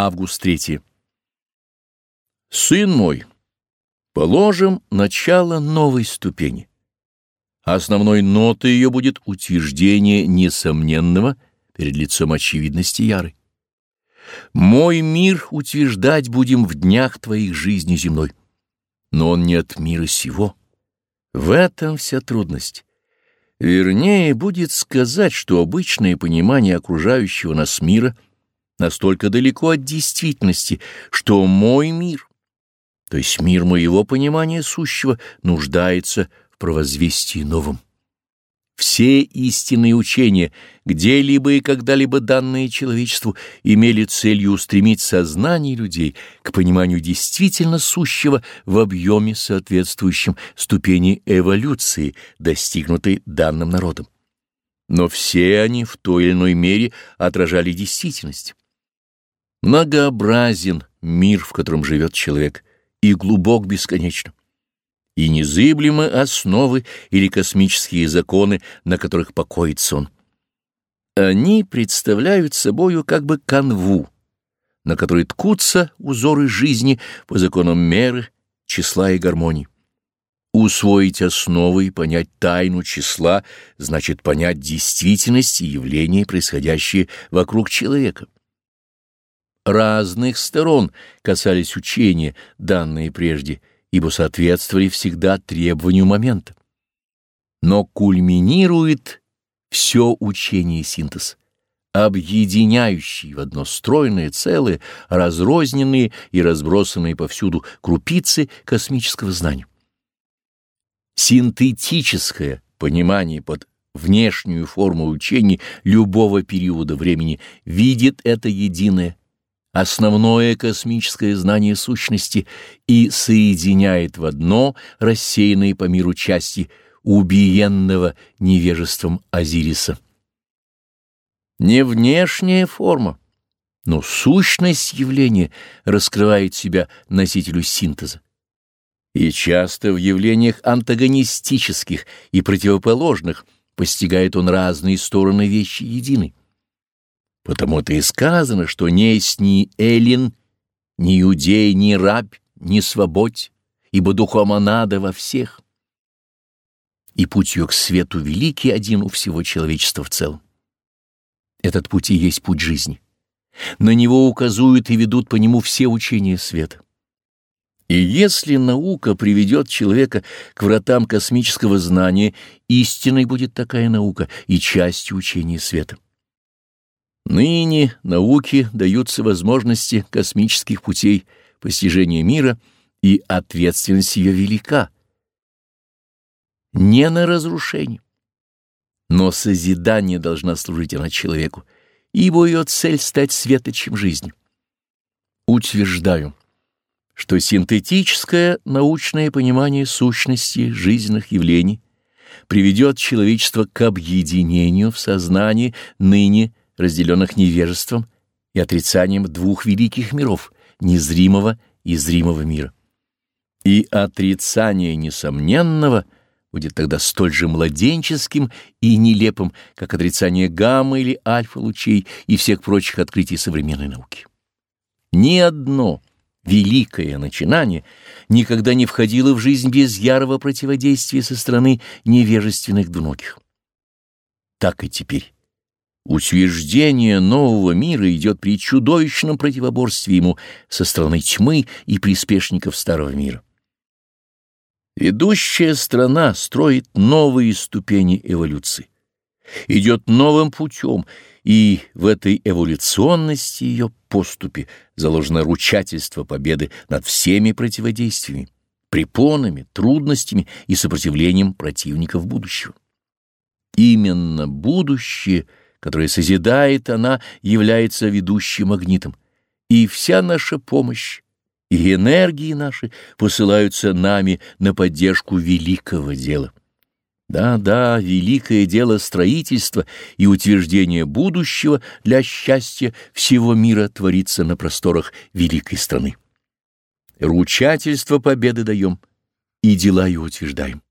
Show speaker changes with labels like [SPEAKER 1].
[SPEAKER 1] Август 3. Сын мой, положим начало новой ступени. Основной нотой ее будет утверждение несомненного перед лицом очевидности ярой. Мой мир утверждать будем в днях твоих жизни земной, но он не от мира сего. В этом вся трудность. Вернее, будет сказать, что обычное понимание окружающего нас мира настолько далеко от действительности, что мой мир, то есть мир моего понимания сущего, нуждается в провозвестии новом. Все истинные учения, где-либо и когда-либо данные человечеству, имели целью устремить сознание людей к пониманию действительно сущего в объеме, соответствующем ступени эволюции, достигнутой данным народом. Но все они в той или иной мере отражали действительность. Многообразен мир, в котором живет человек, и глубок бесконечно и незыблемы основы или космические законы, на которых покоится он. Они представляют собою как бы канву, на которой ткутся узоры жизни по законам меры, числа и гармонии. Усвоить основы и понять тайну числа значит понять действительность и явления, происходящие вокруг человека. Разных сторон касались учения, данные прежде, ибо соответствовали всегда требованию момента. Но кульминирует все учение синтез, объединяющий в одно стройное целое, разрозненные и разбросанные повсюду крупицы космического знания. Синтетическое понимание под внешнюю форму учения любого периода времени видит это единое основное космическое знание сущности и соединяет в одно рассеянные по миру части убиенного невежеством Азириса. Не внешняя форма, но сущность явления раскрывает себя носителю синтеза. И часто в явлениях антагонистических и противоположных постигает он разные стороны вещи единой. Потому-то и сказано, что не есть ни эллин, ни иудей, ни раб, ни свободь, ибо духом надо во всех. И путь ее к свету великий один у всего человечества в целом. Этот путь и есть путь жизни. На него указуют и ведут по нему все учения света. И если наука приведет человека к вратам космического знания, истинной будет такая наука и частью учения света. Ныне науке даются возможности космических путей постижения мира, и ответственность ее велика. Не на разрушение, но созидание должна служить она человеку, ибо ее цель — стать светочем жизни. Утверждаю, что синтетическое научное понимание сущности жизненных явлений приведет человечество к объединению в сознании ныне разделенных невежеством и отрицанием двух великих миров — незримого и зримого мира. И отрицание несомненного будет тогда столь же младенческим и нелепым, как отрицание гамма или альфа-лучей и всех прочих открытий современной науки. Ни одно великое начинание никогда не входило в жизнь без ярого противодействия со стороны невежественных двуногих. Так и теперь. Утверждение нового мира идет при чудовищном противоборстве ему со стороны тьмы и приспешников старого мира. Ведущая страна строит новые ступени эволюции, идет новым путем, и в этой эволюционности ее поступе заложено ручательство победы над всеми противодействиями, препонами, трудностями и сопротивлением противников будущего. Именно будущее — которое созидает она, является ведущим магнитом. И вся наша помощь и энергии наши посылаются нами на поддержку великого дела. Да-да, великое дело строительства и утверждения будущего для счастья всего мира творится на просторах великой страны. Ручательство победы даем и дела ее утверждаем.